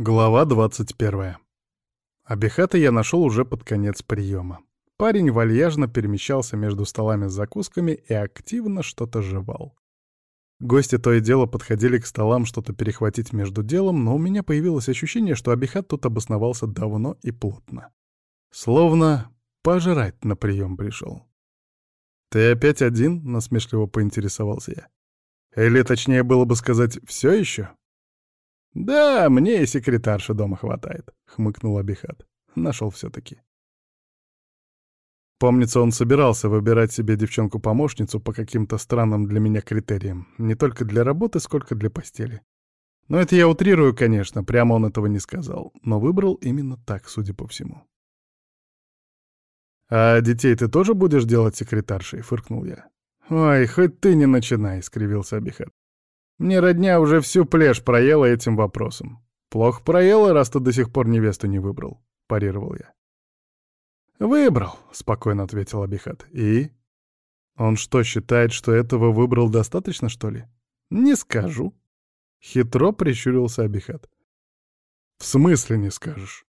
Глава 21. Абихата я нашел уже под конец приема. Парень вальяжно перемещался между столами с закусками и активно что-то жевал. Гости то и дело подходили к столам что-то перехватить между делом, но у меня появилось ощущение, что Абихат тут обосновался давно и плотно. Словно пожрать на прием пришел. «Ты опять один?» — насмешливо поинтересовался я. Или, точнее, было бы сказать, все еще? «Да, мне и секретарши дома хватает», — хмыкнул Абихат. Нашел все-таки. Помнится, он собирался выбирать себе девчонку-помощницу по каким-то странным для меня критериям. Не только для работы, сколько для постели. Но это я утрирую, конечно, прямо он этого не сказал. Но выбрал именно так, судя по всему. «А детей ты тоже будешь делать секретаршей?» — фыркнул я. «Ой, хоть ты не начинай», — скривился Абихат. Мне родня уже всю плешь проела этим вопросом. Плохо проела, раз ты до сих пор невесту не выбрал, парировал я. Выбрал, спокойно ответил Абихат. И? Он что, считает, что этого выбрал достаточно, что ли? Не скажу. Хитро прищурился Абихат. В смысле не скажешь?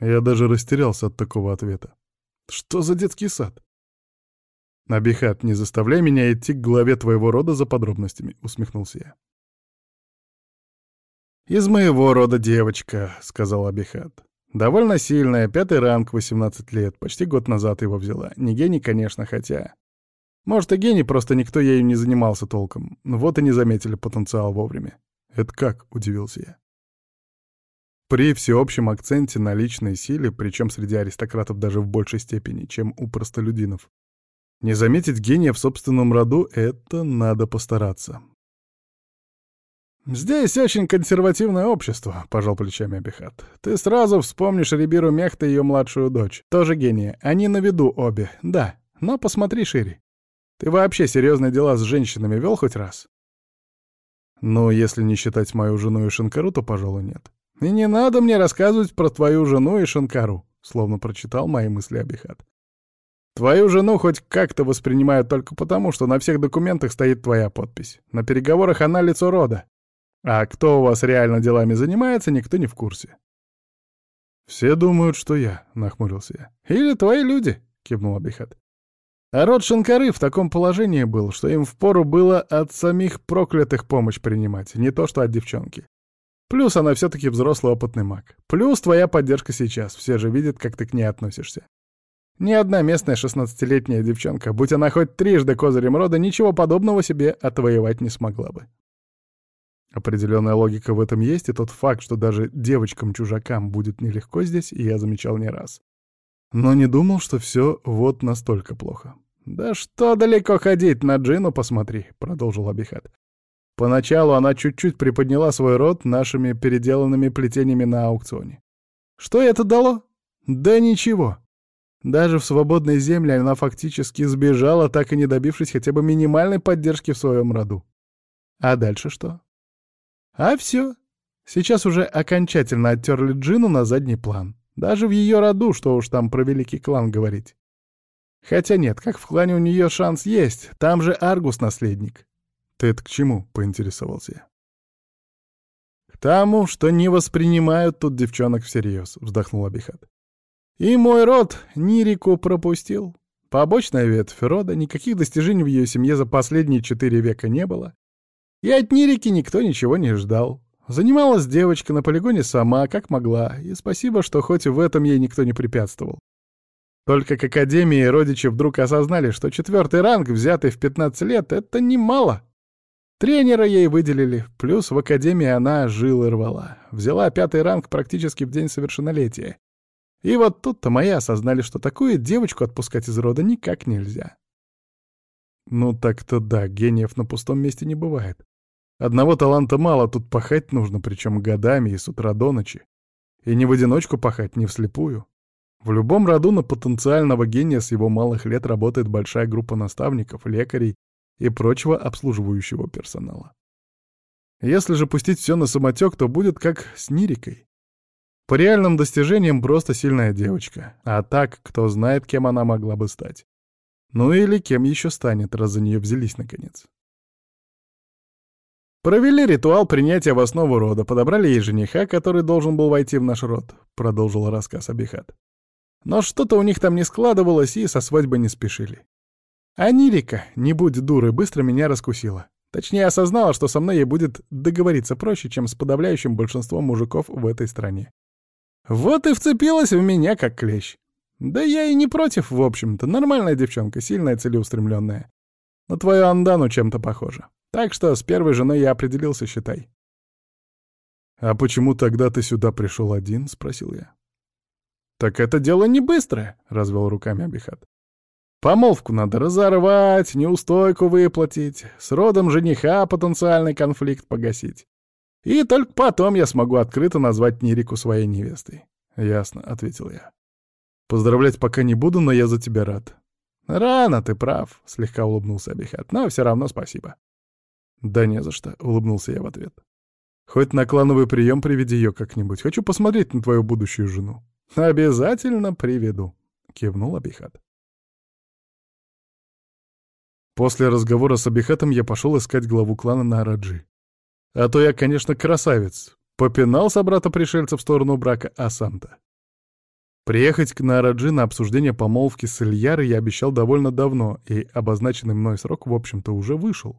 Я даже растерялся от такого ответа. Что за детский сад? «Абихат, не заставляй меня идти к главе твоего рода за подробностями», — усмехнулся я. «Из моего рода девочка», — сказал Абихат. «Довольно сильная, пятый ранг, 18 лет, почти год назад его взяла. Не гений, конечно, хотя... Может, и гений, просто никто ею не занимался толком. Вот и не заметили потенциал вовремя». «Это как?» — удивился я. При всеобщем акценте на личной силе, причем среди аристократов даже в большей степени, чем у простолюдинов, не заметить гения в собственном роду — это надо постараться. «Здесь очень консервативное общество», — пожал плечами Абихат. «Ты сразу вспомнишь Рибиру Мехта и ее младшую дочь. Тоже гения. Они на виду обе. Да, но посмотри шире. Ты вообще серьезные дела с женщинами вел хоть раз?» «Ну, если не считать мою жену и Шинкару, то, пожалуй, нет». «И не надо мне рассказывать про твою жену и Шинкару», — словно прочитал мои мысли Абихат. Твою жену хоть как-то воспринимают только потому, что на всех документах стоит твоя подпись. На переговорах она лицо рода. А кто у вас реально делами занимается, никто не в курсе. «Все думают, что я», — нахмурился я. «Или твои люди», — кивнул Абихат. А род Шанкары в таком положении был, что им впору было от самих проклятых помощь принимать, не то что от девчонки. Плюс она все-таки взрослый опытный маг. Плюс твоя поддержка сейчас, все же видят, как ты к ней относишься. Ни одна местная шестнадцатилетняя девчонка, будь она хоть трижды козырем рода, ничего подобного себе отвоевать не смогла бы. Определенная логика в этом есть, и тот факт, что даже девочкам-чужакам будет нелегко здесь, я замечал не раз. Но не думал, что все вот настолько плохо. «Да что далеко ходить, на Джину посмотри», — продолжил Абихат. Поначалу она чуть-чуть приподняла свой рот нашими переделанными плетениями на аукционе. Что это дало? Да ничего. Даже в свободной земле она фактически сбежала, так и не добившись хотя бы минимальной поддержки в своем роду. А дальше что? А все. Сейчас уже окончательно оттерли Джину на задний план. Даже в ее роду, что уж там про великий клан говорить. Хотя нет, как в клане у нее шанс есть, там же Аргус наследник. Ты это к чему? — поинтересовался я. К тому, что не воспринимают тут девчонок всерьез, — вздохнул Абихат. И мой род Нирику пропустил. Побочная ветвь рода, никаких достижений в ее семье за последние четыре века не было. И от Нирики никто ничего не ждал. Занималась девочка на полигоне сама, как могла, и спасибо, что хоть в этом ей никто не препятствовал. Только к Академии родичи вдруг осознали, что четвертый ранг, взятый в 15 лет, — это немало. Тренера ей выделили, плюс в Академии она жила и рвала. Взяла пятый ранг практически в день совершеннолетия. И вот тут-то мои осознали, что такую девочку отпускать из рода никак нельзя. Ну так-то да, гениев на пустом месте не бывает. Одного таланта мало, тут пахать нужно, причем годами и с утра до ночи. И не в одиночку пахать, не вслепую. В любом роду на потенциального гения с его малых лет работает большая группа наставников, лекарей и прочего обслуживающего персонала. Если же пустить все на самотек, то будет как с Нирикой. По реальным достижениям просто сильная девочка. А так, кто знает, кем она могла бы стать. Ну или кем еще станет, раз за нее взялись наконец. Провели ритуал принятия в основу рода, подобрали ей жениха, который должен был войти в наш род, — продолжил рассказ Абихат. Но что-то у них там не складывалось, и со свадьбы не спешили. А Нирика, не будь дурой, быстро меня раскусила. Точнее, осознала, что со мной ей будет договориться проще, чем с подавляющим большинством мужиков в этой стране. Вот и вцепилась в меня, как клещ. Да я и не против, в общем-то. Нормальная девчонка, сильная, целеустремленная. На твою Андану чем-то похожа. Так что с первой женой я определился, считай. «А почему тогда ты сюда пришел один?» — спросил я. «Так это дело не быстрое», — развел руками Абихат. «Помолвку надо разорвать, неустойку выплатить, с родом жениха потенциальный конфликт погасить. И только потом я смогу открыто назвать Нирику своей невестой». «Ясно», — ответил я. «Поздравлять пока не буду, но я за тебя рад». «Рано, ты прав», — слегка улыбнулся Абихат, — «но все равно спасибо». «Да не за что», — улыбнулся я в ответ. «Хоть на клановый прием приведи ее как-нибудь. Хочу посмотреть на твою будущую жену». «Обязательно приведу», — кивнул Абихат. После разговора с Абихатом я пошел искать главу клана на Араджи. А то я, конечно, красавец. Попинал собрата пришельца в сторону брака, а сам-то. Приехать к Нараджи на обсуждение помолвки с Ильярой я обещал довольно давно, и обозначенный мной срок, в общем-то, уже вышел.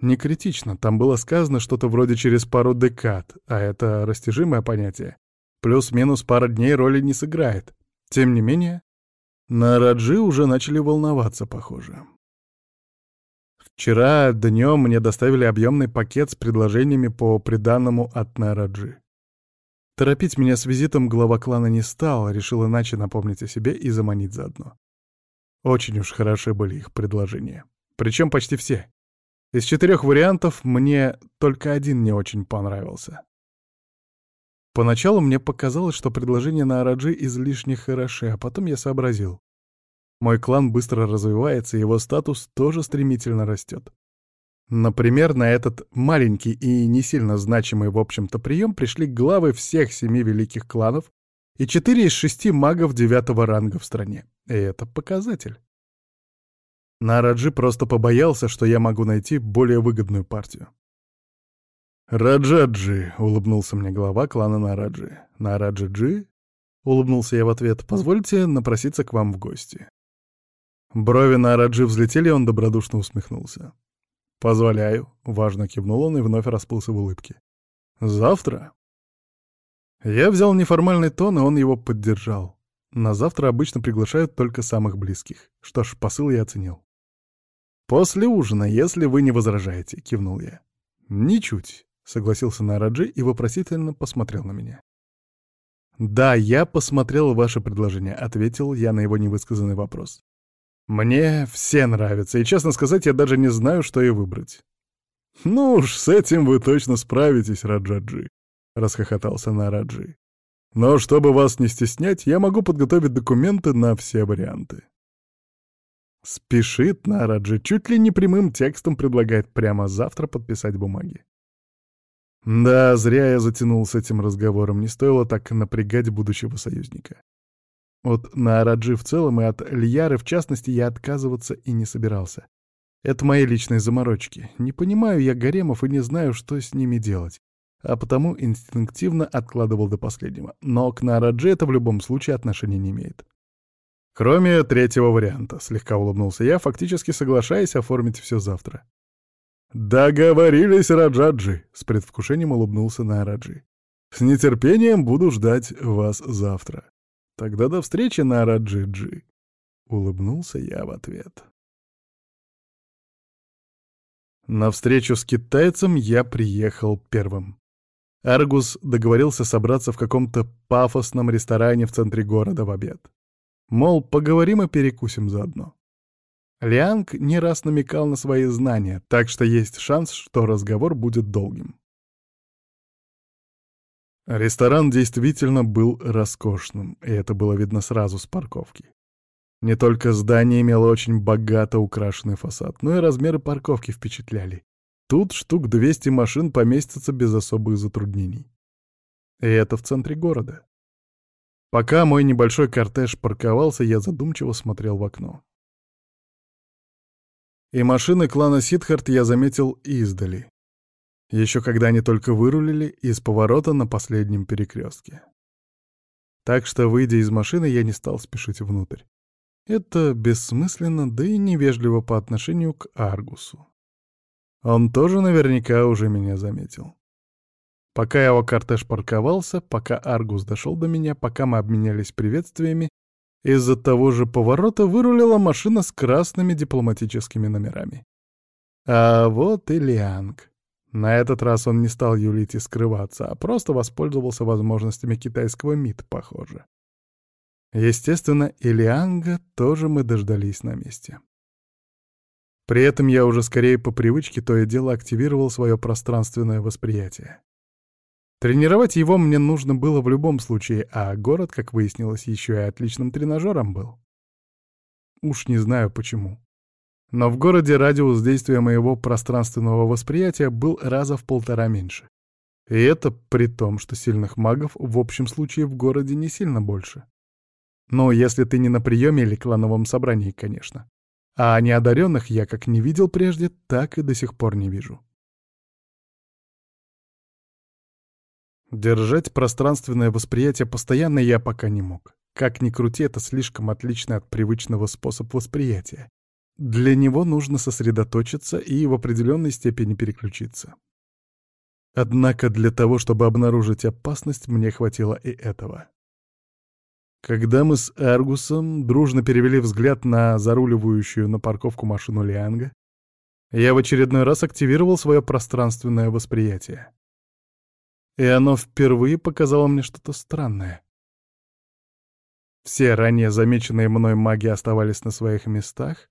Не критично, там было сказано что-то вроде через пару декад, а это растяжимое понятие. Плюс-минус пара дней роли не сыграет. Тем не менее, на Раджи уже начали волноваться, похоже. Вчера днем мне доставили объемный пакет с предложениями по приданному от Нараджи. Торопить меня с визитом глава клана не стал, решил иначе напомнить о себе и заманить заодно. Очень уж хороши были их предложения. Причем почти все. Из четырех вариантов мне только один не очень понравился. Поначалу мне показалось, что предложения на Араджи излишне хороши, а потом я сообразил. Мой клан быстро развивается, и его статус тоже стремительно растет. Например, на этот маленький и не сильно значимый в общем-то прием пришли главы всех семи великих кланов и четыре из шести магов девятого ранга в стране. И это показатель. Нараджи просто побоялся, что я могу найти более выгодную партию. «Раджаджи», — улыбнулся мне глава клана Нараджи. «Нараджи-джи?» — улыбнулся я в ответ. «Позвольте напроситься к вам в гости». Брови Нараджи взлетели, он добродушно усмехнулся. «Позволяю», — важно кивнул он и вновь расплылся в улыбке. «Завтра?» Я взял неформальный тон, и он его поддержал. На завтра обычно приглашают только самых близких. Что ж, посыл я оценил. «После ужина, если вы не возражаете», — кивнул я. «Ничуть», — согласился Нараджи и вопросительно посмотрел на меня. «Да, я посмотрел ваше предложение», — ответил я на его невысказанный вопрос. «Мне все нравятся, и, честно сказать, я даже не знаю, что и выбрать». «Ну уж, с этим вы точно справитесь, Раджаджи», — расхохотался Нараджи. «Но чтобы вас не стеснять, я могу подготовить документы на все варианты». Спешит Нараджи, чуть ли не прямым текстом предлагает прямо завтра подписать бумаги. Да, зря я затянул с этим разговором, не стоило так напрягать будущего союзника. От Нараджи в целом и от Льяры в частности я отказываться и не собирался. Это мои личные заморочки. Не понимаю я гаремов и не знаю, что с ними делать. А потому инстинктивно откладывал до последнего. Но к Нараджи это в любом случае отношения не имеет. Кроме третьего варианта, слегка улыбнулся я, фактически соглашаясь оформить все завтра. «Договорились, Раджаджи!» — с предвкушением улыбнулся на Раджи. «С нетерпением буду ждать вас завтра. Тогда до встречи на Раджи-джи!» — улыбнулся я в ответ. На встречу с китайцем я приехал первым. Аргус договорился собраться в каком-то пафосном ресторане в центре города в обед. Мол, поговорим и перекусим заодно. Лианг не раз намекал на свои знания, так что есть шанс, что разговор будет долгим. Ресторан действительно был роскошным, и это было видно сразу с парковки. Не только здание имело очень богато украшенный фасад, но и размеры парковки впечатляли. Тут штук 200 машин поместятся без особых затруднений. И это в центре города. Пока мой небольшой кортеж парковался, я задумчиво смотрел в окно. И машины клана Сидхарт я заметил издали. Еще когда они только вырулили из поворота на последнем перекрестке. Так что, выйдя из машины, я не стал спешить внутрь. Это бессмысленно, да и невежливо по отношению к Аргусу. Он тоже наверняка уже меня заметил. Пока его кортеж парковался, пока Аргус дошел до меня, пока мы обменялись приветствиями, из-за того же поворота вырулила машина с красными дипломатическими номерами. А вот и Лианг. На этот раз он не стал юлить и скрываться, а просто воспользовался возможностями китайского МИД, похоже. Естественно, Илианга тоже мы дождались на месте. При этом я уже скорее по привычке то и дело активировал свое пространственное восприятие. Тренировать его мне нужно было в любом случае, а город, как выяснилось, еще и отличным тренажером был. Уж не знаю почему. Но в городе радиус действия моего пространственного восприятия был раза в полтора меньше. И это при том, что сильных магов в общем случае в городе не сильно больше. Но если ты не на приеме или клановом собрании, конечно. А неодаренных я как не видел прежде, так и до сих пор не вижу. Держать пространственное восприятие постоянно я пока не мог. Как ни крути, это слишком отличный от привычного способ восприятия. Для него нужно сосредоточиться и в определенной степени переключиться. Однако для того, чтобы обнаружить опасность, мне хватило и этого. Когда мы с Аргусом дружно перевели взгляд на заруливающую на парковку машину Лианга, я в очередной раз активировал свое пространственное восприятие. И оно впервые показало мне что-то странное. Все ранее замеченные мной маги оставались на своих местах,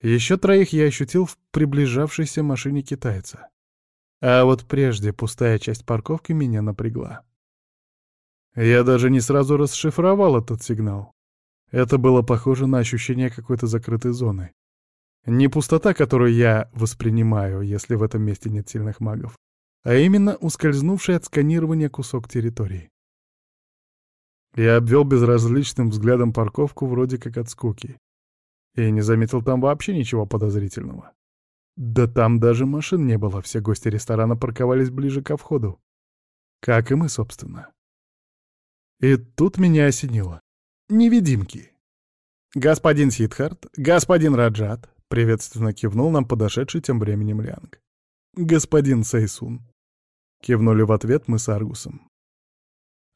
еще троих я ощутил в приближавшейся машине китайца. А вот прежде пустая часть парковки меня напрягла. Я даже не сразу расшифровал этот сигнал. Это было похоже на ощущение какой-то закрытой зоны. Не пустота, которую я воспринимаю, если в этом месте нет сильных магов, а именно ускользнувший от сканирования кусок территории. Я обвел безразличным взглядом парковку вроде как от скуки и не заметил там вообще ничего подозрительного. Да там даже машин не было, все гости ресторана парковались ближе ко входу. Как и мы, собственно. И тут меня осенило. Невидимки. «Господин Сидхарт, господин Раджат», — приветственно кивнул нам подошедший тем временем Лянг. «Господин Сайсун». Кивнули в ответ мы с Аргусом.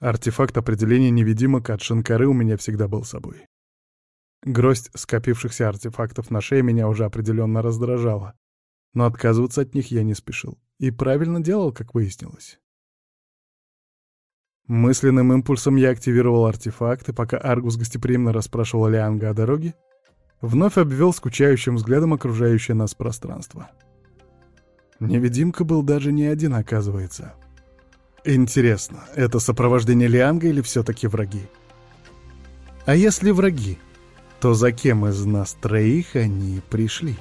Артефакт определения невидимок от Шанкары у меня всегда был с собой. Гроздь скопившихся артефактов на шее меня уже определенно раздражала. Но отказываться от них я не спешил. И правильно делал, как выяснилось. Мысленным импульсом я активировал артефакты, пока Аргус гостеприимно расспрашивал Лианга о дороге, вновь обвел скучающим взглядом окружающее нас пространство. Невидимка был даже не один, оказывается. Интересно, это сопровождение Лианга или все-таки враги? А если враги? То за кем из нас троих они пришли?